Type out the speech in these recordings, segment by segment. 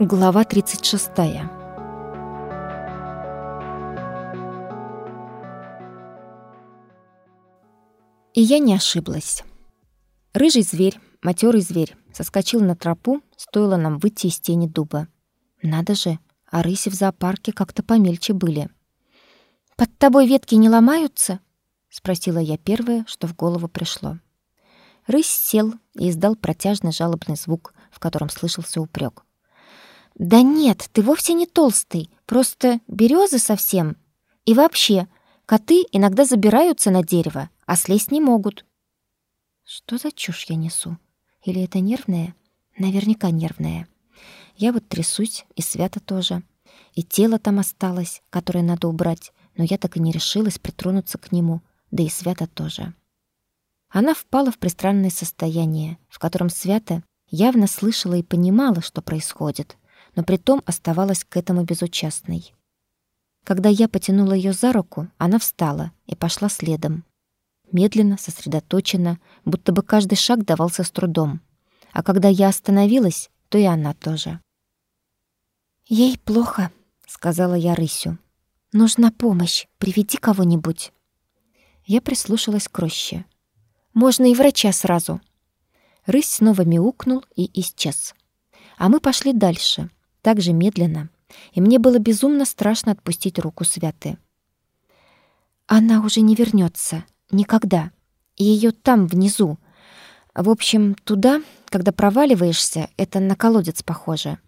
Глава 36. И я не ошиблась. Рыжий зверь, матерый зверь, соскочил на тропу, стоило нам выйти из тени дуба. Надо же, а рыси в зоопарке как-то помельче были. «Под тобой ветки не ломаются?» — спросила я первое, что в голову пришло. Рысь сел и издал протяжный жалобный звук, в котором слышался упрек. «Да нет, ты вовсе не толстый, просто березы совсем. И вообще, коты иногда забираются на дерево, а слезть не могут». Что за чушь я несу? Или это нервное? Наверняка нервное. Я вот трясусь, и Свята тоже. И тело там осталось, которое надо убрать, но я так и не решилась притронуться к нему, да и Свята тоже. Она впала в пристранное состояние, в котором Свята явно слышала и понимала, что происходит, но притом оставалась к этому безучастной. Когда я потянула ее за руку, она встала и пошла следом. Медленно, сосредоточенно, будто бы каждый шаг давался с трудом. А когда я остановилась, то и она тоже. «Ей плохо», — сказала я рысю. «Нужна помощь. Приведи кого-нибудь». Я прислушалась к роще. Можно и врача сразу. Рысь снова мяукнул и исчез. А мы пошли дальше, так же медленно, и мне было безумно страшно отпустить руку Святы. Она уже не вернется никогда. Ее там внизу. В общем, туда, когда проваливаешься, это на колодец похоже.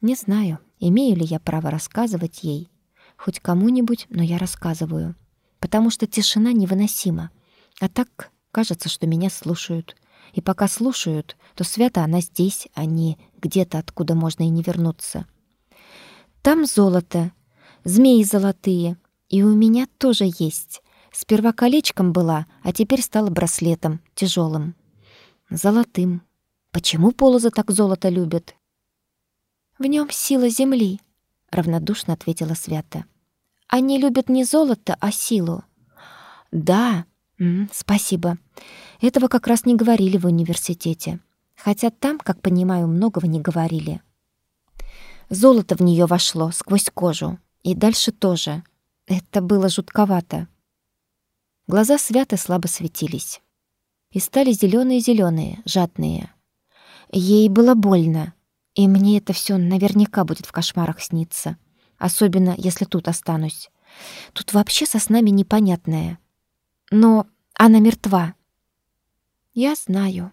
Не знаю, имею ли я право рассказывать ей хоть кому-нибудь, но я рассказываю, потому что тишина невыносима. А так Кажется, что меня слушают. И пока слушают, то свято она здесь, а не где-то, откуда можно и не вернуться. Там золото, змеи золотые, и у меня тоже есть. Сперва колечком была, а теперь стала браслетом, тяжелым, Золотым. Почему полозы так золото любят? В нем сила земли, равнодушно ответила Свята. Они любят не золото, а силу. Да, спасибо. Этого как раз не говорили в университете. Хотя там, как понимаю, многого не говорили. Золото в нее вошло сквозь кожу. И дальше тоже. Это было жутковато. Глаза свято слабо светились. И стали зеленые зеленые жадные. Ей было больно. И мне это все наверняка будет в кошмарах сниться. Особенно, если тут останусь. Тут вообще со снами непонятное — но она мертва. Я знаю.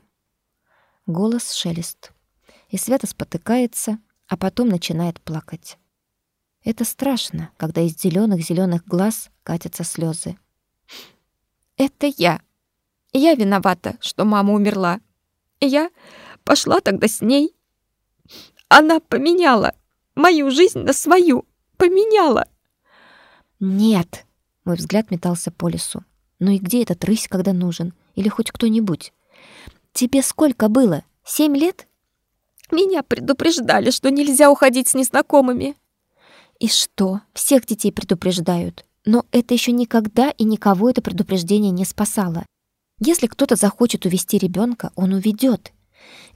Голос шелест. И Свята спотыкается, а потом начинает плакать. Это страшно, когда из зеленых зеленых глаз катятся слезы. Это я. Я виновата, что мама умерла. Я пошла тогда с ней. Она поменяла мою жизнь на свою. Поменяла. Нет. Мой взгляд метался по лесу. Ну и где этот рысь, когда нужен? Или хоть кто-нибудь? Тебе сколько было? Семь лет? Меня предупреждали, что нельзя уходить с незнакомыми. И что? Всех детей предупреждают. Но это еще никогда и никого это предупреждение не спасало. Если кто-то захочет увести ребенка, он уведет.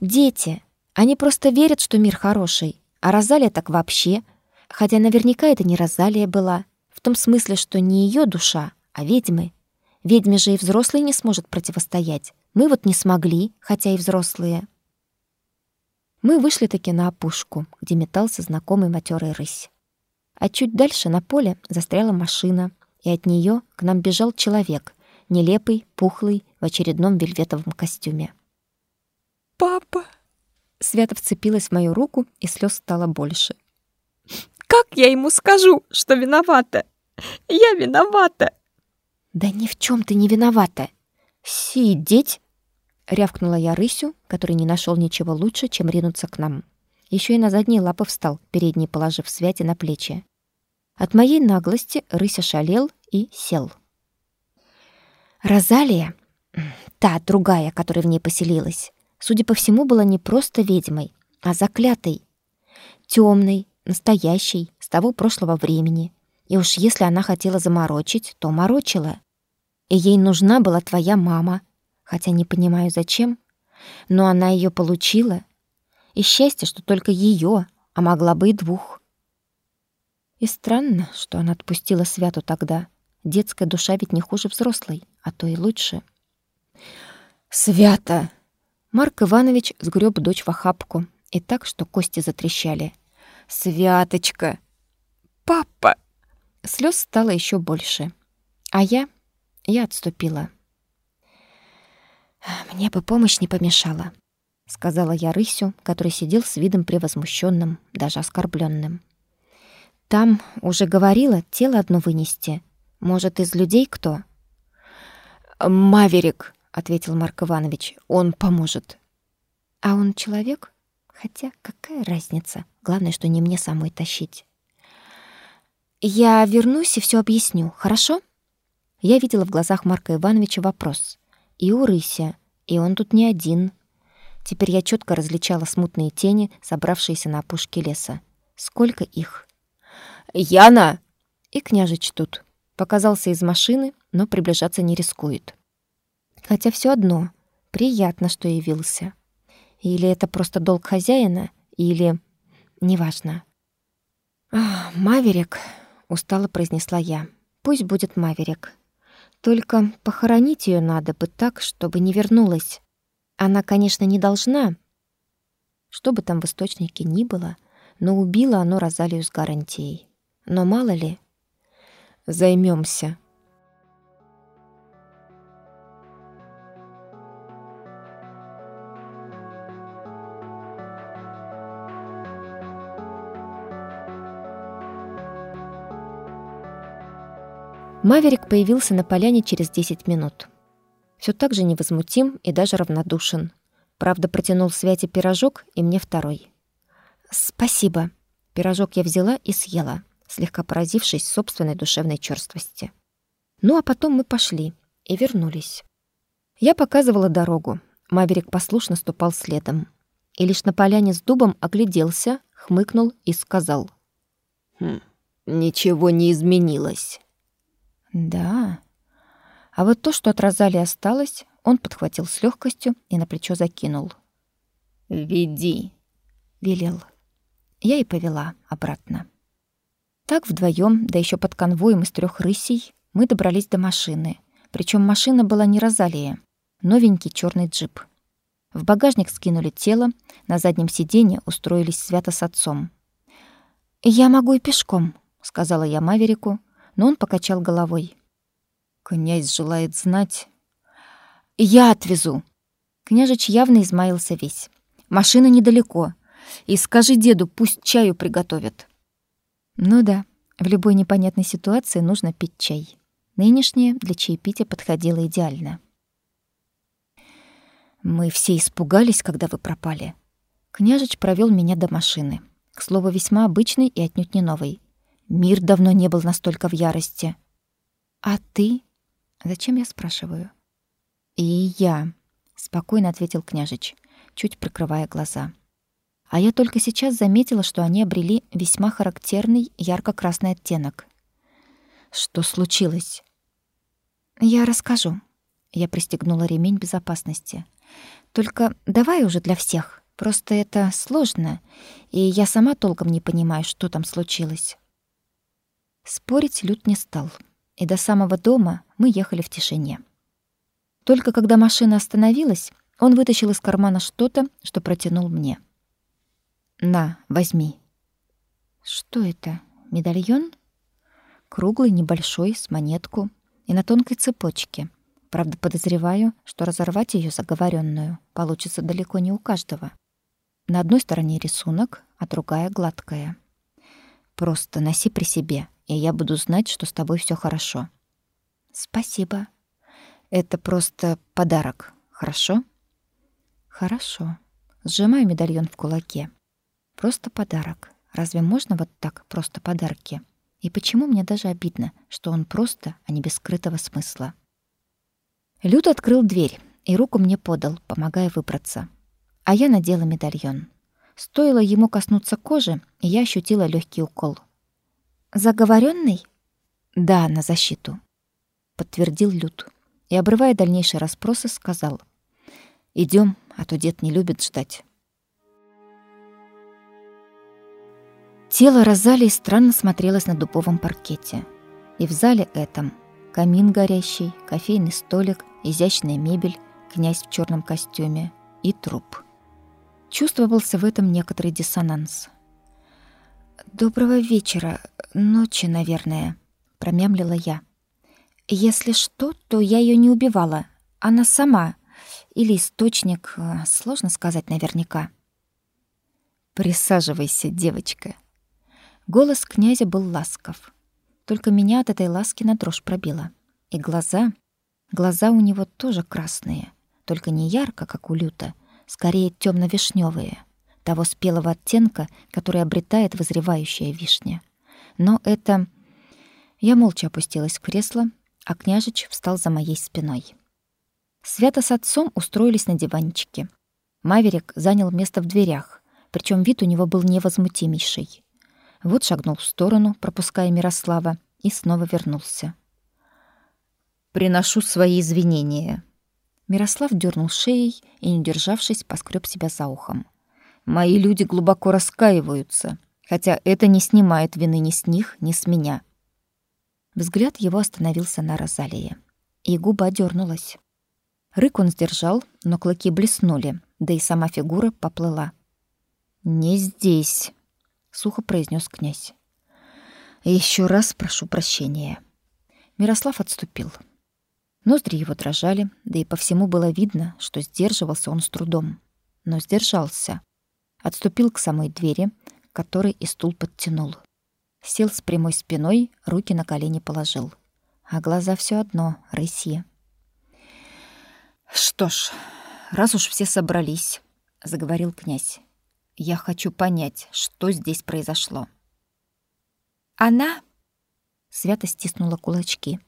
Дети, они просто верят, что мир хороший. А Розалия так вообще. Хотя наверняка это не Розалия была. В том смысле, что не ее душа, а ведьмы. Ведьме же и взрослый не сможет противостоять. Мы вот не смогли, хотя и взрослые. Мы вышли таки на опушку, где метался знакомый матерый рысь. А чуть дальше на поле застряла машина, и от нее к нам бежал человек, нелепый, пухлый, в очередном вельветовом костюме. «Папа!» Свята вцепилась в мою руку, и слез стало больше. «Как я ему скажу, что виновата? Я виновата!» «Да ни в чем ты не виновата!» «Сидеть!» — рявкнула я рысю, который не нашел ничего лучше, чем ринуться к нам. Еще и на задние лапы встал, передние положив святи на плечи. От моей наглости рыся шалел и сел. Розалия, та другая, которая в ней поселилась, судя по всему, была не просто ведьмой, а заклятой, темной, настоящей, с того прошлого времени. И уж если она хотела заморочить, то морочила. И ей нужна была твоя мама, хотя не понимаю зачем, но она ее получила. И счастье, что только ее, а могла бы и двух. И странно, что она отпустила Святу тогда. Детская душа ведь не хуже взрослой, а то и лучше. «Свята!» Марк Иванович сгреб дочь в охапку, и так, что кости затрещали. «Святочка!» «Папа!» Слез стало еще больше. А я... я отступила. «Мне бы помощь не помешала», — сказала я рысю, который сидел с видом превозмущенным, даже оскорбленным. «Там, уже говорила, тело одно вынести. Может, из людей кто?» «Маверик», — ответил Марк Иванович, — «он поможет». «А он человек?» Хотя какая разница? Главное, что не мне самой тащить. Я вернусь и все объясню, хорошо? Я видела в глазах Марка Ивановича вопрос. И у Рыся, и он тут не один. Теперь я четко различала смутные тени, собравшиеся на опушке леса. Сколько их? «Яна!» И княжич тут. Показался из машины, но приближаться не рискует. Хотя все одно. Приятно, что явился. Или это просто долг хозяина, или... Неважно. «Маверик», — устало произнесла я. «Пусть будет Маверик. Только похоронить ее надо бы так, чтобы не вернулась. Она, конечно, не должна, что бы там в источнике ни было, но убило оно Розалию с гарантией. Но мало ли... Займемся, Маверик появился на поляне через 10 минут. Все так же невозмутим и даже равнодушен. Правда, протянул Святе пирожок и мне второй. «Спасибо». Пирожок я взяла и съела, слегка поразившись собственной душевной черствости. Ну, а потом мы пошли и вернулись. Я показывала дорогу. Маверик послушно ступал следом. И лишь на поляне с дубом огляделся, хмыкнул и сказал. «Хм, ничего не изменилось». Да. А вот то, что от Розали осталось, он подхватил с легкостью и на плечо закинул. «Веди», — велел. Я и повела обратно. Так вдвоем, да еще под конвоем из трех рысей, мы добрались до машины. Причем машина была не Розалия, новенький черный джип. В багажник скинули тело, на заднем сиденье устроились свято с отцом. «Я могу и пешком», — сказала я Маверику, но он покачал головой. Князь желает знать. Я отвезу. Княжич явно измаился весь. Машина недалеко. И скажи деду, пусть чаю приготовят. Ну да, в любой непонятной ситуации нужно пить чай. Нынешнее для чаепития подходило идеально. Мы все испугались, когда вы пропали. Княжич провел меня до машины. К слову, весьма обычный и отнюдь не новый. Мир давно не был настолько в ярости. А ты? Зачем я спрашиваю? И я, спокойно ответил княжич, чуть прикрывая глаза. А я только сейчас заметила, что они обрели весьма характерный ярко-красный оттенок. Что случилось? Я расскажу. Я пристегнула ремень безопасности. Только давай уже для всех. Просто это сложно, и я сама толком не понимаю, что там случилось. Спорить Люд не стал, и до самого дома мы ехали в тишине. Только когда машина остановилась, он вытащил из кармана что-то, что протянул мне. «На, возьми». «Что это? Медальон?» Круглый, небольшой, с монетку и на тонкой цепочке. Правда, подозреваю, что разорвать ее заговоренную получится далеко не у каждого. На одной стороне рисунок, а другая гладкая. Просто носи при себе, и я буду знать, что с тобой все хорошо. Спасибо. Это просто подарок, хорошо? Хорошо. Сжимаю медальон в кулаке. Просто подарок. Разве можно вот так просто подарки? И почему мне даже обидно, что он просто, а не без скрытого смысла? Люд открыл дверь и руку мне подал, помогая выбраться. А я надела медальон. Стоило ему коснуться кожи, и я ощутила легкий укол — Заговоренный? Да, на защиту, подтвердил Люд и обрывая дальнейшие расспросы, сказал: Идем, а то дед не любит ждать. Тело Розалии странно смотрелось на дубовом паркете. И в зале этом камин горящий, кофейный столик, изящная мебель, князь в черном костюме и труп. Чувствовался в этом некоторый диссонанс. «Доброго вечера, ночи, наверное», — промямлила я. «Если что, то я ее не убивала. Она сама. Или источник, э, сложно сказать наверняка». «Присаживайся, девочка», Голос князя был ласков. Только меня от этой ласки на дрожь пробило. И глаза... Глаза у него тоже красные, только не ярко, как у люта, скорее темно вишневые того спелого оттенка, который обретает вызревающая вишня. Но это... Я молча опустилась в кресло, а княжич встал за моей спиной. Свято с отцом устроились на диванчике. Маверик занял место в дверях, причем вид у него был невозмутимейший. Вот шагнул в сторону, пропуская Мирослава, и снова вернулся. «Приношу свои извинения». Мирослав дернул шеей и, не удержавшись, поскреб себя за ухом. «Мои люди глубоко раскаиваются, хотя это не снимает вины ни с них, ни с меня». Взгляд его остановился на Розалии, и губа дернулась. Рык он сдержал, но клыки блеснули, да и сама фигура поплыла. «Не здесь», сухо произнес князь. Еще раз прошу прощения. Мирослав отступил. Ноздри его дрожали, да и по всему было видно, что сдерживался он с трудом. Но сдержался. Отступил к самой двери, которой и стул подтянул. Сел с прямой спиной, руки на колени положил. А глаза все одно, рысье. «Что ж, раз уж все собрались», — заговорил князь, я хочу понять, что здесь произошло. Она свято стиснула кулачки.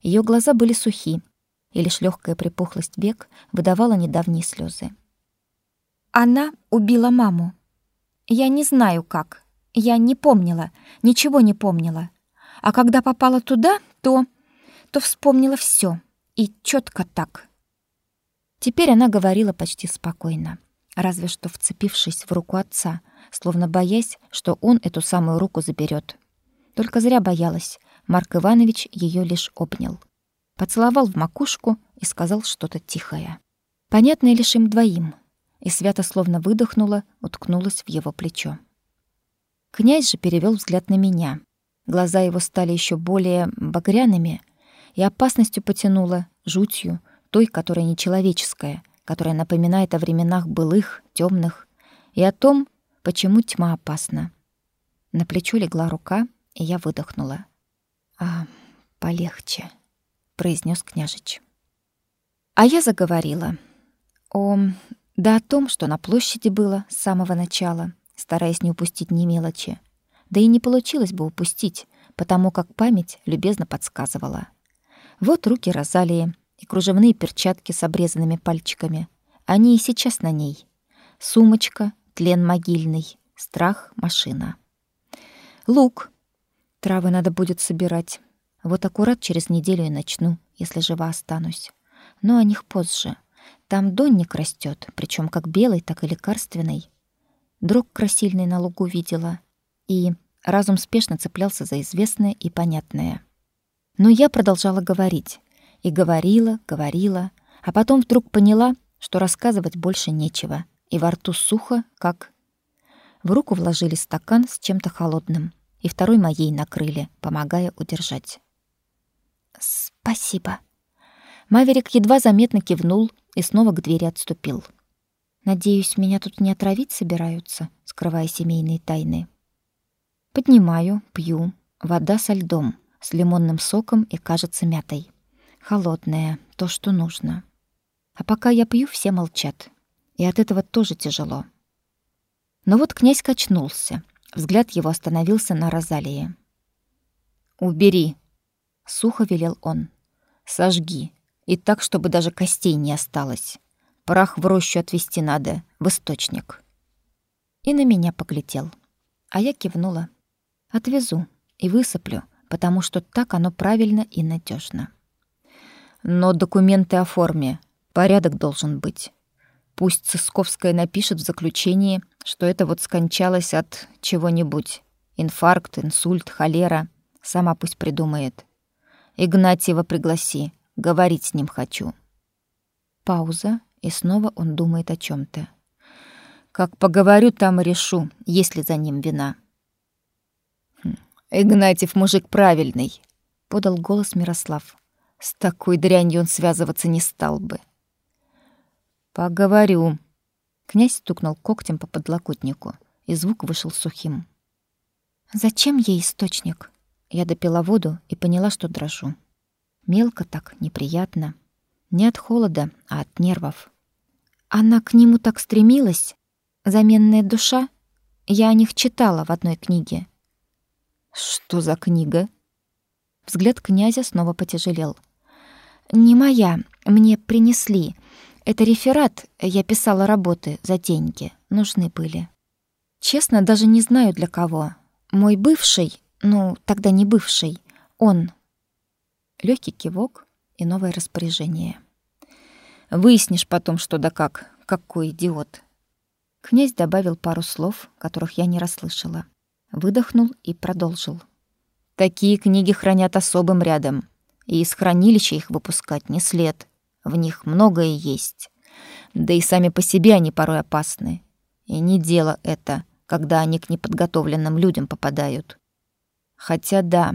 Ее глаза были сухи, и лишь легкая припухлость век выдавала недавние слезы. Она убила маму. Я не знаю как. Я не помнила, ничего не помнила. А когда попала туда, то то вспомнила все и четко так. Теперь она говорила почти спокойно разве что вцепившись в руку отца, словно боясь, что он эту самую руку заберет. Только зря боялась. Марк Иванович ее лишь обнял. Поцеловал в макушку и сказал что-то тихое. Понятное лишь им двоим. И Свято словно выдохнула, уткнулась в его плечо. Князь же перевел взгляд на меня. Глаза его стали еще более багряными, и опасностью потянуло, жутью, той, которая нечеловеческая — которая напоминает о временах былых, темных, и о том, почему тьма опасна. На плечо легла рука, и я выдохнула. «А, полегче», — произнес княжич. А я заговорила. О, да о том, что на площади было с самого начала, стараясь не упустить ни мелочи. Да и не получилось бы упустить, потому как память любезно подсказывала. Вот руки Розалии, и кружевные перчатки с обрезанными пальчиками. Они и сейчас на ней. Сумочка, тлен могильный, страх, машина. Лук. Травы надо будет собирать. Вот аккурат через неделю и начну, если жива останусь. Но о них позже. Там донник растет, причем как белый, так и лекарственный. Друг красильный на лугу видела. И разум спешно цеплялся за известное и понятное. Но я продолжала говорить, и говорила, говорила, а потом вдруг поняла, что рассказывать больше нечего, и во рту сухо, как... В руку вложили стакан с чем-то холодным, и второй моей накрыли, помогая удержать. «Спасибо». Маверик едва заметно кивнул и снова к двери отступил. «Надеюсь, меня тут не отравить собираются, скрывая семейные тайны». Поднимаю, пью. Вода со льдом, с лимонным соком и, кажется, мятой. Холодное, то, что нужно. А пока я пью, все молчат. И от этого тоже тяжело. Но вот князь качнулся. Взгляд его остановился на Розалии. «Убери!» — сухо велел он. «Сожги. И так, чтобы даже костей не осталось. Прах в рощу отвезти надо, в источник». И на меня поглядел. А я кивнула. «Отвезу и высыплю, потому что так оно правильно и надежно. Но документы о форме. Порядок должен быть. Пусть Цисковская напишет в заключении, что это вот скончалась от чего-нибудь. Инфаркт, инсульт, холера. Сама пусть придумает. Игнатьева пригласи. Говорить с ним хочу. Пауза, и снова он думает о чем то Как поговорю, там и решу, есть ли за ним вина. Хм. Игнатьев мужик правильный, подал голос Мирослав. С такой дрянью он связываться не стал бы. Поговорю. Князь стукнул когтем по подлокотнику, и звук вышел сухим. Зачем ей источник? Я допила воду и поняла, что дрожу. Мелко так, неприятно. Не от холода, а от нервов. Она к нему так стремилась. Заменная душа. Я о них читала в одной книге. Что за книга? Взгляд князя снова потяжелел. Не моя, мне принесли. Это реферат, я писала работы за деньги, нужны были. Честно, даже не знаю для кого. Мой бывший, ну, тогда не бывший, он. Легкий кивок и новое распоряжение. Выяснишь потом, что да как, какой идиот. Князь добавил пару слов, которых я не расслышала. Выдохнул и продолжил. Такие книги хранят особым рядом, и из хранилища их выпускать не след. В них многое есть. Да и сами по себе они порой опасны. И не дело это, когда они к неподготовленным людям попадают. Хотя да,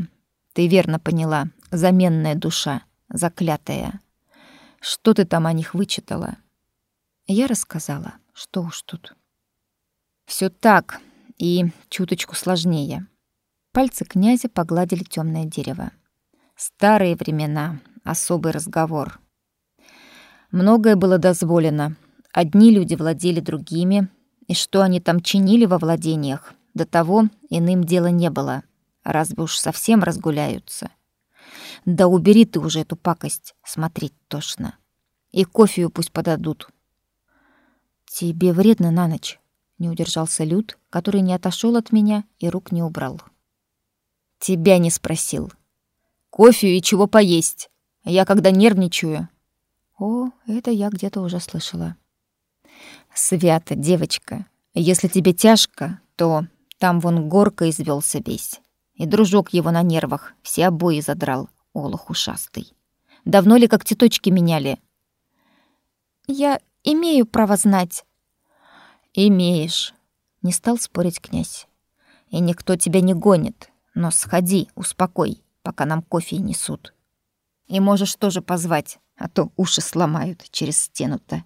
ты верно поняла, заменная душа, заклятая. Что ты там о них вычитала? Я рассказала, что уж тут. Все так, и чуточку сложнее. Пальцы князя погладили темное дерево. Старые времена, особый разговор. Многое было дозволено. Одни люди владели другими, и что они там чинили во владениях, до того иным дела не было. Разве уж совсем разгуляются. Да убери ты уже эту пакость, смотреть тошно. И кофею пусть подадут. Тебе вредно на ночь, не удержался Люд, который не отошел от меня и рук не убрал. Тебя не спросил. Кофею и чего поесть. Я когда нервничаю, о, это я где-то уже слышала. Свята, девочка, если тебе тяжко, то там вон горка извелся весь. И дружок его на нервах все обои задрал, олух ушастый. Давно ли как цветочки меняли? Я имею право знать. Имеешь, не стал спорить князь. И никто тебя не гонит, но сходи, успокой, пока нам кофе несут. И можешь тоже позвать а то уши сломают через стену-то.